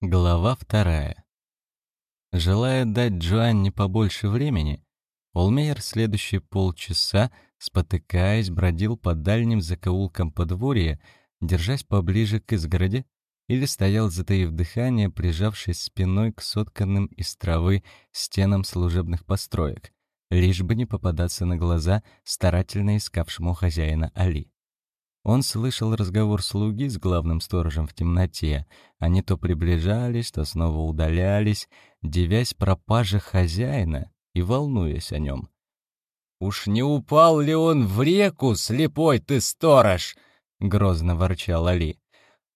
Глава вторая. Желая дать Джоанне побольше времени, Олмейер следующие полчаса, спотыкаясь, бродил по дальним закоулкам подворья, держась поближе к изгороди, или стоял, затаив дыхание, прижавшись спиной к сотканным из травы стенам служебных построек, лишь бы не попадаться на глаза старательно искавшему хозяина Али. Он слышал разговор слуги с главным сторожем в темноте. Они то приближались, то снова удалялись, девясь пропаже хозяина и волнуясь о нем. «Уж не упал ли он в реку, слепой ты сторож?» — грозно ворчал Али.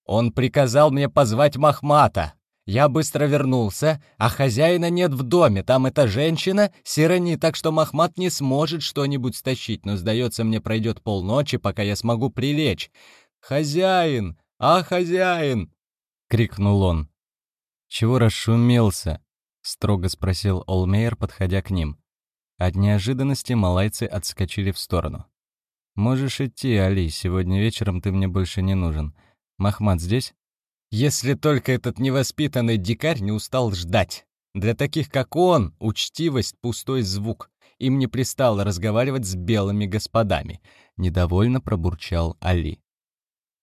«Он приказал мне позвать Махмата. Я быстро вернулся, а хозяина нет в доме, там эта женщина, сирони, так что Махмат не сможет что-нибудь стащить, но, сдается мне, пройдет полночи, пока я смогу прилечь. «Хозяин! А, хозяин!» — крикнул он. «Чего расшумелся?» — строго спросил Олмейер, подходя к ним. От неожиданности малайцы отскочили в сторону. «Можешь идти, Али, сегодня вечером ты мне больше не нужен. Махмат здесь?» Если только этот невоспитанный дикарь не устал ждать. Для таких, как он, учтивость — пустой звук. Им не пристало разговаривать с белыми господами. Недовольно пробурчал Али.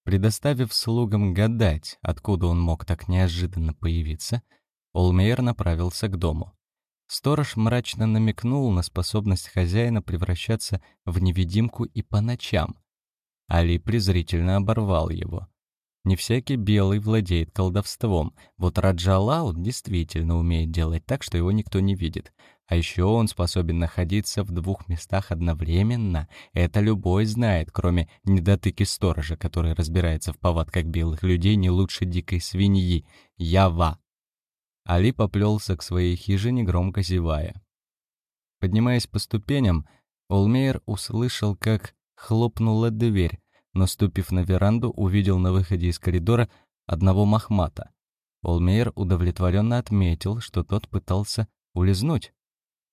Предоставив слугам гадать, откуда он мог так неожиданно появиться, Олмейер направился к дому. Сторож мрачно намекнул на способность хозяина превращаться в невидимку и по ночам. Али презрительно оборвал его. Не всякий белый владеет колдовством. Вот Раджа Лаут действительно умеет делать так, что его никто не видит. А еще он способен находиться в двух местах одновременно. Это любой знает, кроме недотыки сторожа, который разбирается в повадках белых людей не лучше дикой свиньи. Ява. Али поплелся к своей хижине, громко зевая. Поднимаясь по ступеням, Олмейер услышал, как хлопнула дверь, Наступив на веранду, увидел на выходе из коридора одного махмата. Олмейер удовлетворенно отметил, что тот пытался улизнуть.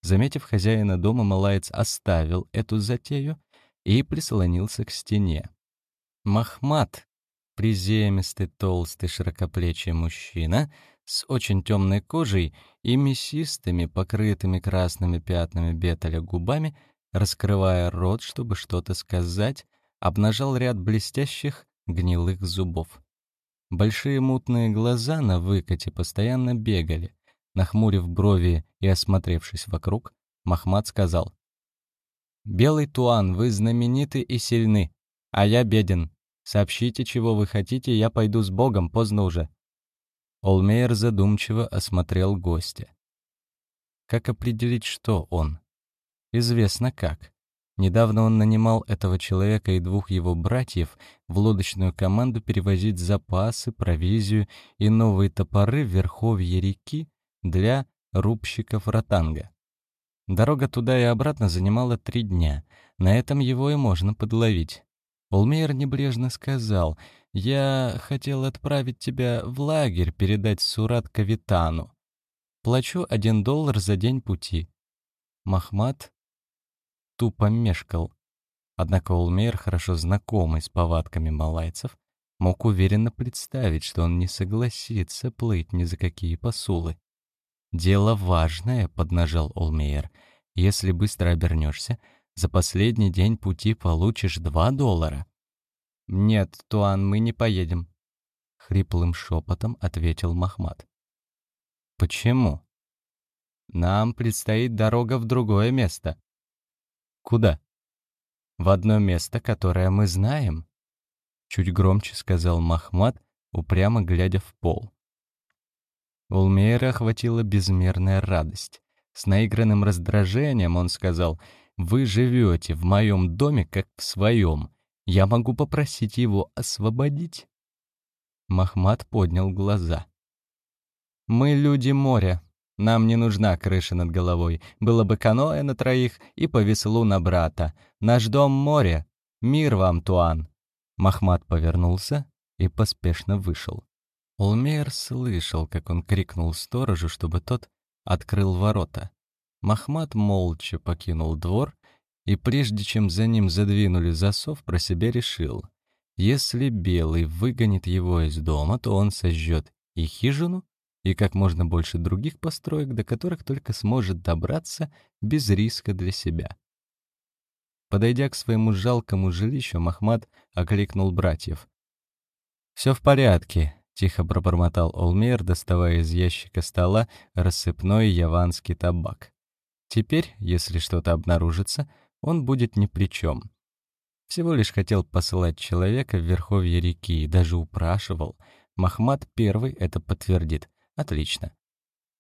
Заметив хозяина дома, малаец оставил эту затею и прислонился к стене. Махмат, приземистый, толстый, широкоплечий мужчина с очень темной кожей и мясистыми, покрытыми красными пятнами беталя губами, раскрывая рот, чтобы что-то сказать, обнажал ряд блестящих гнилых зубов. Большие мутные глаза на выкате постоянно бегали. Нахмурив брови и осмотревшись вокруг, Махмад сказал. «Белый Туан, вы знамениты и сильны, а я беден. Сообщите, чего вы хотите, я пойду с Богом, поздно уже». Олмейер задумчиво осмотрел гостя. Как определить, что он? Известно как. Недавно он нанимал этого человека и двух его братьев в лодочную команду перевозить запасы, провизию и новые топоры в верховье реки для рубщиков ротанга. Дорога туда и обратно занимала три дня. На этом его и можно подловить. Олмейер небрежно сказал, «Я хотел отправить тебя в лагерь, передать Сурат Кавитану. Плачу один доллар за день пути». Махмад тупо мешкал. Однако Улмейр, хорошо знакомый с повадками малайцев, мог уверенно представить, что он не согласится плыть ни за какие посулы. «Дело важное», — поднажал Олмейер. «Если быстро обернешься, за последний день пути получишь два доллара». «Нет, Туан, мы не поедем», — хриплым шепотом ответил Махмад. «Почему?» «Нам предстоит дорога в другое место», Куда? В одно место, которое мы знаем. Чуть громче сказал Махмад, упрямо глядя в пол. Улмейра охватила безмерная радость. С наигранным раздражением он сказал, «Вы живете в моем доме, как в своем. Я могу попросить его освободить?» Махмад поднял глаза. «Мы люди моря. Нам не нужна крыша над головой. Было бы каноэ на троих и по веслу на брата. Наш дом — море. Мир вам, Туан!» Махмад повернулся и поспешно вышел. Улмейр слышал, как он крикнул сторожу, чтобы тот открыл ворота. Махмад молча покинул двор, и прежде чем за ним задвинули засов, про себя решил. Если Белый выгонит его из дома, то он сожжет и хижину, и как можно больше других построек, до которых только сможет добраться без риска для себя. Подойдя к своему жалкому жилищу, Махмад окликнул братьев. «Все в порядке», — тихо пробормотал Олмейр, доставая из ящика стола рассыпной яванский табак. «Теперь, если что-то обнаружится, он будет ни при чем. Всего лишь хотел послать человека в верховье реки и даже упрашивал. Махмад первый это подтвердит. Отлично.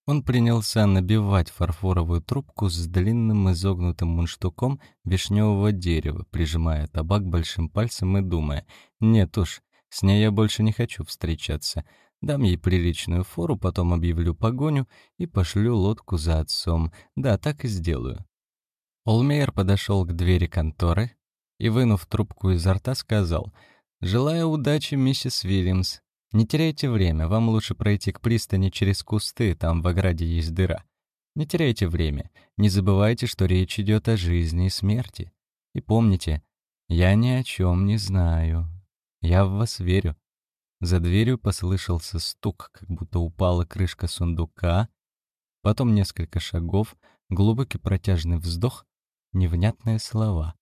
Он принялся набивать фарфоровую трубку с длинным изогнутым мундштуком вишневого дерева, прижимая табак большим пальцем и думая, «Нет уж, с ней я больше не хочу встречаться. Дам ей приличную фору, потом объявлю погоню и пошлю лодку за отцом. Да, так и сделаю». Олмейер подошел к двери конторы и, вынув трубку изо рта, сказал, «Желаю удачи, миссис Вильямс. Не теряйте время, вам лучше пройти к пристани через кусты, там в ограде есть дыра. Не теряйте время, не забывайте, что речь идет о жизни и смерти. И помните, я ни о чем не знаю. Я в вас верю. За дверью послышался стук, как будто упала крышка сундука, потом несколько шагов, глубокий протяжный вздох, невнятные слова.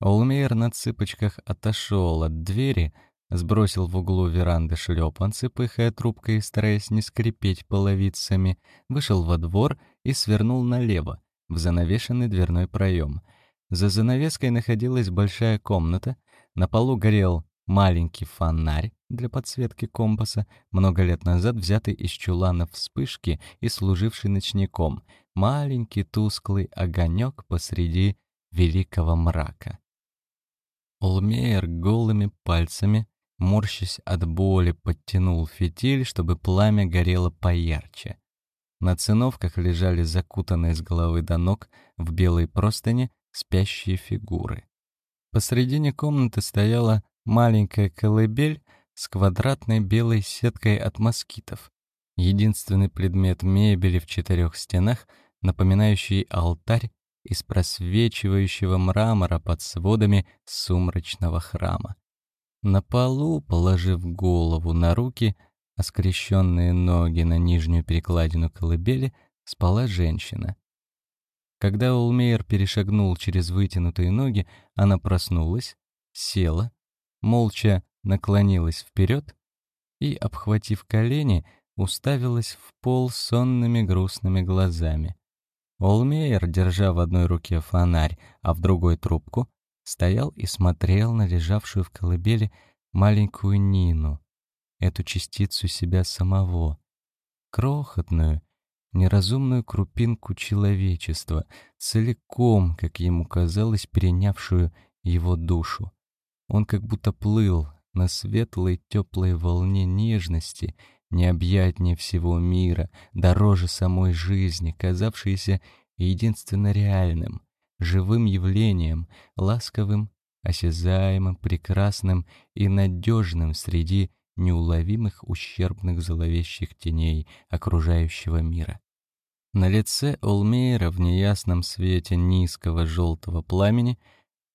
Олмейер на цыпочках отошел от двери, Сбросил в углу веранды шлепанцы, пыхая трубкой и стараясь не скрипеть половицами, вышел во двор и свернул налево, в занавешенный дверной проем. За занавеской находилась большая комната, на полу горел маленький фонарь для подсветки компаса, много лет назад взятый из чулана вспышки и служивший ночником, маленький тусклый огонек посреди великого мрака. Олмейер голыми пальцами морщась от боли, подтянул фитиль, чтобы пламя горело поярче. На циновках лежали закутанные с головы до ног в белой простыне спящие фигуры. Посредине комнаты стояла маленькая колыбель с квадратной белой сеткой от москитов. Единственный предмет мебели в четырех стенах, напоминающий алтарь из просвечивающего мрамора под сводами сумрачного храма. На полу, положив голову на руки, а скрещенные ноги на нижнюю перекладину колыбели, спала женщина. Когда Улмейер перешагнул через вытянутые ноги, она проснулась, села, молча наклонилась вперед и, обхватив колени, уставилась в пол сонными грустными глазами. Олмейер, держа в одной руке фонарь, а в другой трубку, стоял и смотрел на лежавшую в колыбели маленькую Нину, эту частицу себя самого, крохотную, неразумную крупинку человечества, целиком, как ему казалось, перенявшую его душу. Он как будто плыл на светлой теплой волне нежности, необъятнее всего мира, дороже самой жизни, казавшейся единственно реальным, живым явлением, ласковым, осязаемым, прекрасным и надежным среди неуловимых ущербных зловещих теней окружающего мира. На лице Олмейра в неясном свете низкого желтого пламени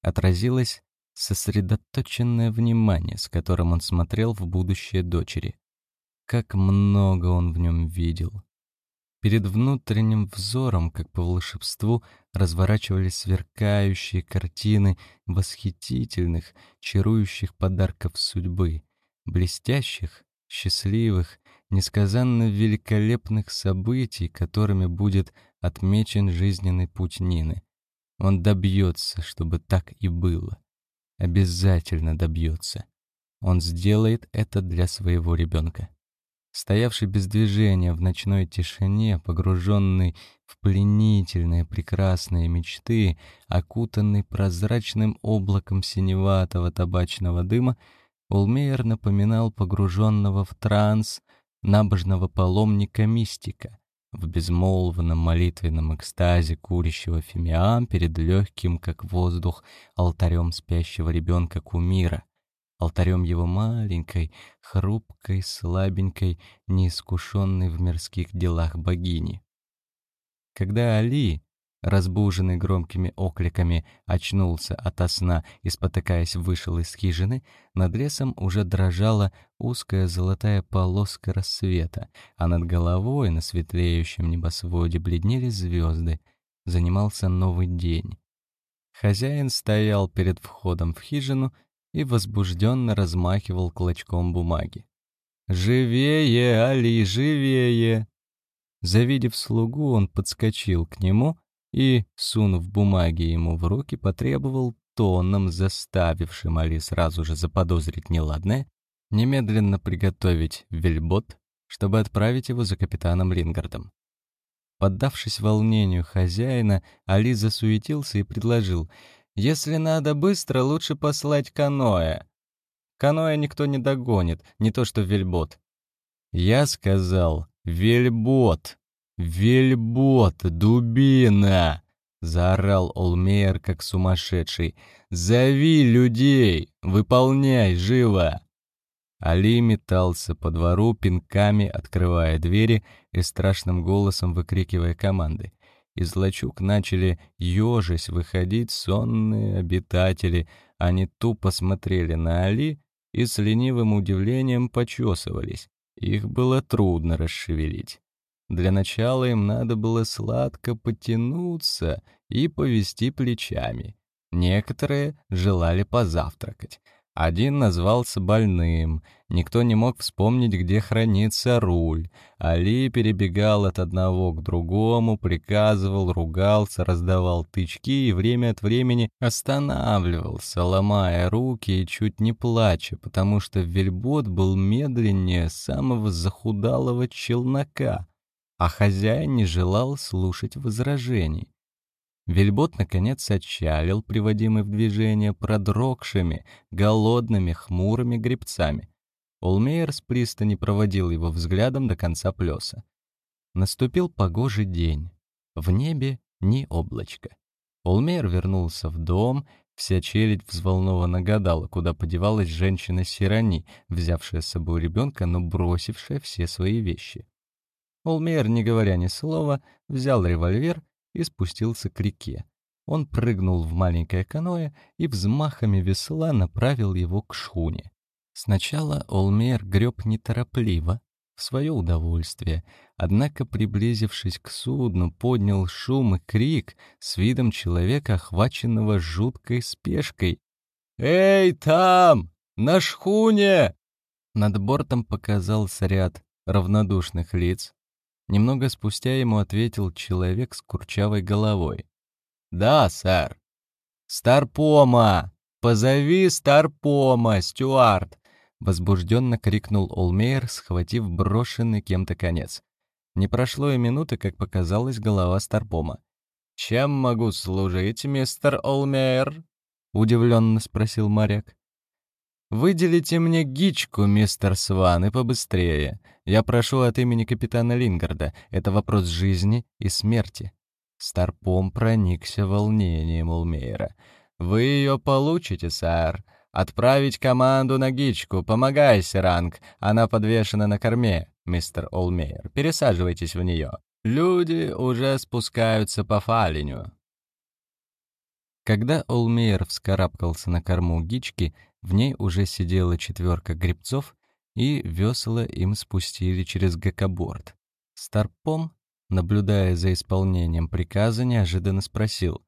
отразилось сосредоточенное внимание, с которым он смотрел в будущее дочери. Как много он в нем видел, Перед внутренним взором, как по волшебству, разворачивались сверкающие картины восхитительных, чарующих подарков судьбы, блестящих, счастливых, несказанно великолепных событий, которыми будет отмечен жизненный путь Нины. Он добьется, чтобы так и было. Обязательно добьется. Он сделает это для своего ребенка стоявший без движения в ночной тишине, погруженный в пленительные прекрасные мечты, окутанный прозрачным облаком синеватого табачного дыма, Улмейер напоминал погруженного в транс набожного паломника-мистика, в безмолвном молитвенном экстазе курящего фимиам перед легким, как воздух, алтарем спящего ребенка кумира, алтарем его маленькой, хрупкой, слабенькой, неискушенной в мирских делах богини. Когда Али, разбуженный громкими окликами, очнулся ото сна и, спотыкаясь, вышел из хижины, над лесом уже дрожала узкая золотая полоска рассвета, а над головой на светлеющем небосводе бледнели звезды. Занимался новый день. Хозяин стоял перед входом в хижину и возбужденно размахивал клочком бумаги. «Живее, Али, живее!» Завидев слугу, он подскочил к нему и, сунув бумаги ему в руки, потребовал тоном, заставившим Али сразу же заподозрить неладное, немедленно приготовить вельбот, чтобы отправить его за капитаном Лингардом. Поддавшись волнению хозяина, Али засуетился и предложил, «Если надо быстро, лучше послать каноэ. Каноэ никто не догонит, не то что вельбот». Я сказал, «Вельбот! Вельбот! Дубина!» — заорал Олмейер как сумасшедший. «Зови людей! Выполняй живо!» Али метался по двору, пинками открывая двери и страшным голосом выкрикивая команды. Из лачуг начали ежась выходить сонные обитатели. Они тупо смотрели на Али и с ленивым удивлением почесывались. Их было трудно расшевелить. Для начала им надо было сладко потянуться и повести плечами. Некоторые желали позавтракать. Один назвался больным, никто не мог вспомнить, где хранится руль. Али перебегал от одного к другому, приказывал, ругался, раздавал тычки и время от времени останавливался, ломая руки и чуть не плача, потому что вельбот был медленнее самого захудалого челнока, а хозяин не желал слушать возражений. Вельбот, наконец, отчалил, приводимый в движение продрогшими, голодными, хмурыми гребцами. Олмейер с пристани проводил его взглядом до конца плеса. Наступил погожий день. В небе ни облачка. Олмейер вернулся в дом, вся челядь взволнованно гадала, куда подевалась женщина Сирани, взявшая с собой ребенка, но бросившая все свои вещи. Олмейер, не говоря ни слова, взял револьвер и спустился к реке. Он прыгнул в маленькое каноэ и взмахами весла направил его к шхуне. Сначала Олмер греб неторопливо, в свое удовольствие, однако, приблизившись к судну, поднял шум и крик с видом человека, охваченного жуткой спешкой. «Эй, там! На шхуне!» Над бортом показался ряд равнодушных лиц, Немного спустя ему ответил человек с курчавой головой. «Да, сэр». «Старпома! Позови Старпома, Стюарт!» Возбужденно крикнул Олмейер, схватив брошенный кем-то конец. Не прошло и минуты, как показалась голова Старпома. «Чем могу служить, мистер Олмейер?» — удивленно спросил моряк. «Выделите мне гичку, мистер Сван, и побыстрее. Я прошу от имени капитана Лингарда. Это вопрос жизни и смерти». Старпом проникся волнением Улмейра. «Вы ее получите, сэр. Отправить команду на гичку. Помогай, Серанг. Она подвешена на корме, мистер Олмейер. Пересаживайтесь в нее. Люди уже спускаются по фалиню». Когда Олмейер вскарабкался на корму гички, в ней уже сидела четверка гребцов, и весла им спустили через гакоборд. Старпом, наблюдая за исполнением приказа, неожиданно спросил.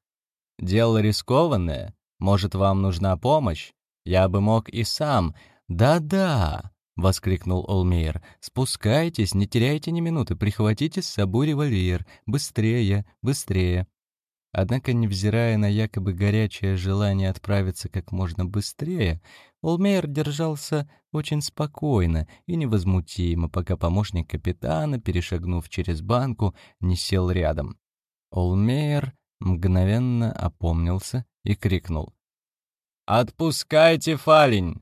«Дело рискованное. Может, вам нужна помощь? Я бы мог и сам. Да-да!» — воскликнул Олмейер. «Спускайтесь, не теряйте ни минуты, прихватите с собой револьвер. Быстрее, быстрее!» Однако, невзирая на якобы горячее желание отправиться как можно быстрее, Олмейер держался очень спокойно и невозмутимо, пока помощник капитана, перешагнув через банку, не сел рядом. Олмейер мгновенно опомнился и крикнул. «Отпускайте фалень!»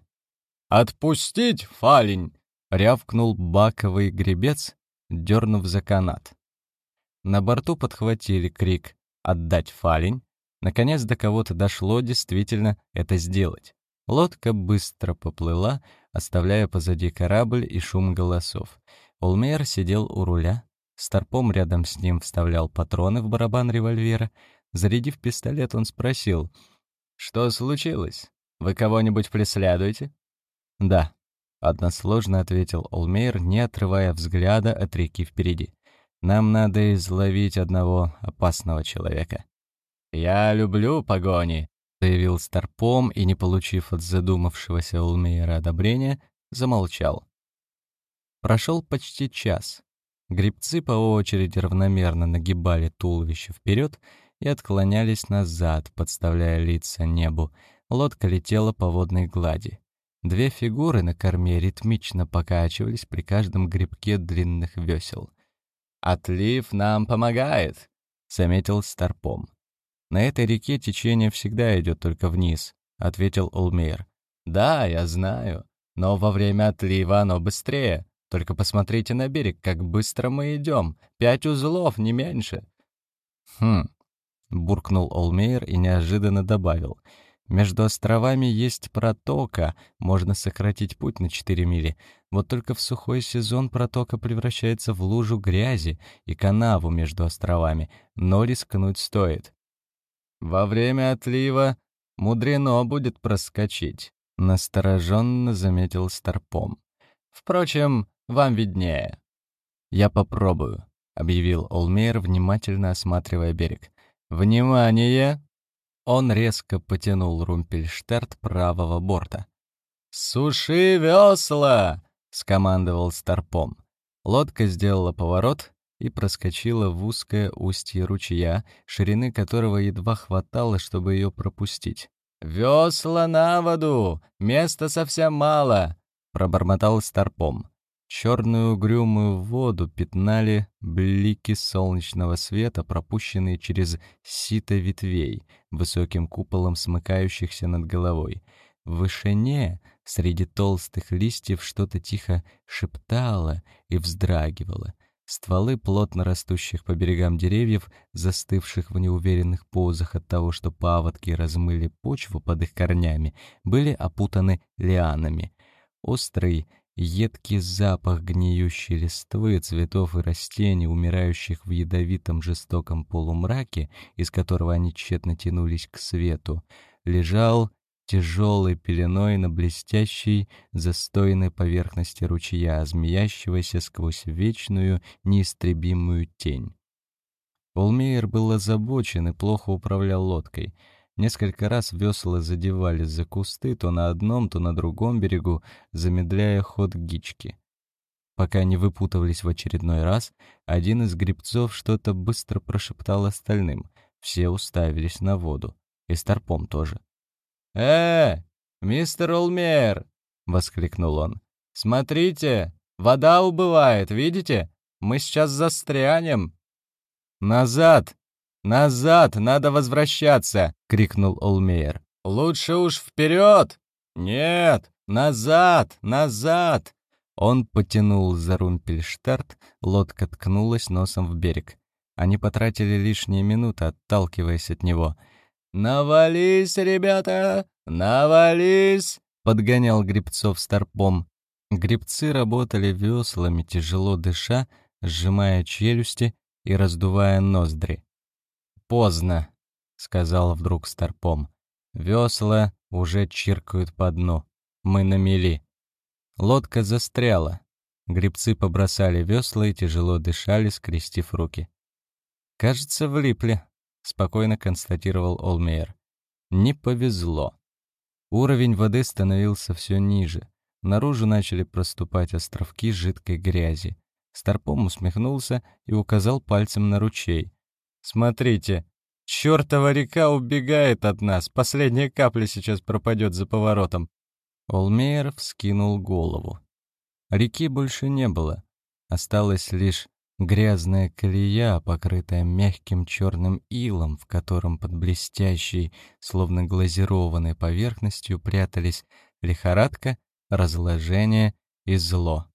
«Отпустить фалень!» — рявкнул баковый гребец, дернув за канат. На борту подхватили крик отдать фалень. Наконец до кого-то дошло действительно это сделать. Лодка быстро поплыла, оставляя позади корабль и шум голосов. Олмейер сидел у руля, Старпом рядом с ним вставлял патроны в барабан револьвера. Зарядив пистолет, он спросил, «Что случилось? Вы кого-нибудь преследуете?» «Да», — односложно ответил Олмейр, не отрывая взгляда от реки впереди. «Нам надо изловить одного опасного человека». «Я люблю погони», — заявил Старпом и, не получив от задумавшегося Олмейра одобрения, замолчал. Прошел почти час. Грибцы по очереди равномерно нагибали туловище вперед и отклонялись назад, подставляя лица небу. Лодка летела по водной глади. Две фигуры на корме ритмично покачивались при каждом грибке длинных весел. «Отлив нам помогает», — заметил Старпом. «На этой реке течение всегда идет только вниз», — ответил Улмейр. «Да, я знаю, но во время отлива оно быстрее. Только посмотрите на берег, как быстро мы идем. Пять узлов, не меньше». «Хм», — буркнул Олмейер и неожиданно добавил. «Между островами есть протока, можно сократить путь на 4 мили. Вот только в сухой сезон протока превращается в лужу грязи и канаву между островами, но рискнуть стоит». «Во время отлива мудрено будет проскочить», — настороженно заметил Старпом. «Впрочем, вам виднее». «Я попробую», — объявил Олмейр, внимательно осматривая берег. «Внимание!» Он резко потянул румпельштерт правого борта. «Суши весла!» — скомандовал Старпом. Лодка сделала поворот и проскочила в узкое устье ручья, ширины которого едва хватало, чтобы ее пропустить. «Весла на воду! Места совсем мало!» — пробормотал Старпом. Черную угрюмую воду пятнали блики солнечного света, пропущенные через сито ветвей, высоким куполом смыкающихся над головой. В вышине, среди толстых листьев, что-то тихо шептало и вздрагивало. Стволы плотно растущих по берегам деревьев, застывших в неуверенных позах от того, что паводки размыли почву под их корнями, были опутаны лианами. Острый, Едкий запах гниющей листвы, цветов и растений, умирающих в ядовитом жестоком полумраке, из которого они тщетно тянулись к свету, лежал тяжелой пеленой на блестящей, застойной поверхности ручья, змеящегося сквозь вечную, неистребимую тень. Полмейер был озабочен и плохо управлял лодкой — Несколько раз весла задевались за кусты то на одном, то на другом берегу, замедляя ход гички. Пока не выпутывались в очередной раз, один из грибцов что-то быстро прошептал остальным. Все уставились на воду. И Старпом тоже. «Э, мистер Олмер!» — воскликнул он. «Смотрите, вода убывает, видите? Мы сейчас застрянем!» «Назад!» «Назад! Надо возвращаться!» — крикнул Олмейер. «Лучше уж вперед!» «Нет! Назад! Назад!» Он потянул за румпельштарт, лодка ткнулась носом в берег. Они потратили лишние минуты, отталкиваясь от него. «Навались, ребята! Навались!» — подгонял грибцов старпом. Грибцы работали веслами, тяжело дыша, сжимая челюсти и раздувая ноздри. «Поздно», — сказал вдруг Старпом. «Весла уже чиркают по дну. Мы на мели». Лодка застряла. Грибцы побросали весла и тяжело дышали, скрестив руки. «Кажется, влипли», — спокойно констатировал Олмейер. «Не повезло». Уровень воды становился все ниже. Наружу начали проступать островки жидкой грязи. Старпом усмехнулся и указал пальцем на ручей. Смотрите, чертова река убегает от нас. Последняя капля сейчас пропадет за поворотом. Олмейер вскинул голову. Реки больше не было. Осталась лишь грязная колея, покрытая мягким черным илом, в котором под блестящей, словно глазированной поверхностью прятались лихорадка, разложение и зло.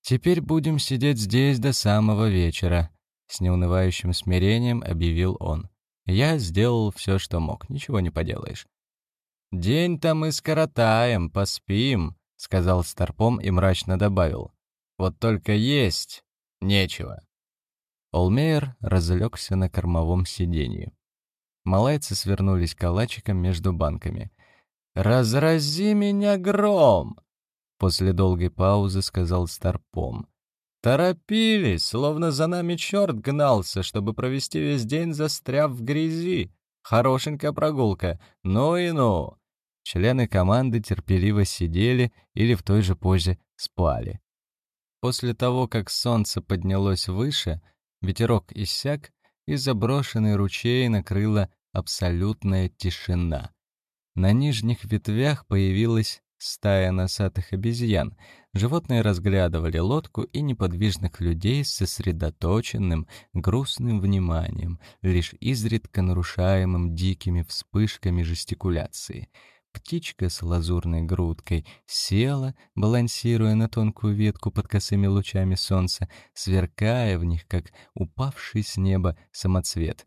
«Теперь будем сидеть здесь до самого вечера», с неунывающим смирением объявил он. «Я сделал все, что мог, ничего не поделаешь». «День-то мы скоротаем, поспим», — сказал Старпом и мрачно добавил. «Вот только есть нечего». Олмейер разлегся на кормовом сиденье. Малайцы свернулись калачиком между банками. «Разрази меня гром!» После долгой паузы сказал Старпом. «Торопились, словно за нами черт гнался, чтобы провести весь день застряв в грязи. Хорошенькая прогулка, ну и ну!» Члены команды терпеливо сидели или в той же позе спали. После того, как солнце поднялось выше, ветерок иссяк, и заброшенный ручей накрыла абсолютная тишина. На нижних ветвях появилась стая носатых обезьян. Животные разглядывали лодку и неподвижных людей с сосредоточенным, грустным вниманием, лишь изредка нарушаемым дикими вспышками жестикуляции — Птичка с лазурной грудкой села, балансируя на тонкую ветку под косыми лучами солнца, сверкая в них, как упавший с неба самоцвет.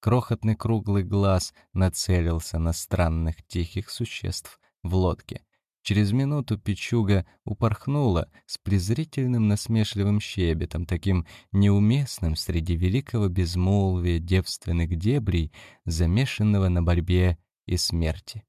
Крохотный круглый глаз нацелился на странных тихих существ в лодке. Через минуту печуга упорхнула с презрительным насмешливым щебетом, таким неуместным среди великого безмолвия девственных дебрей, замешанного на борьбе и смерти.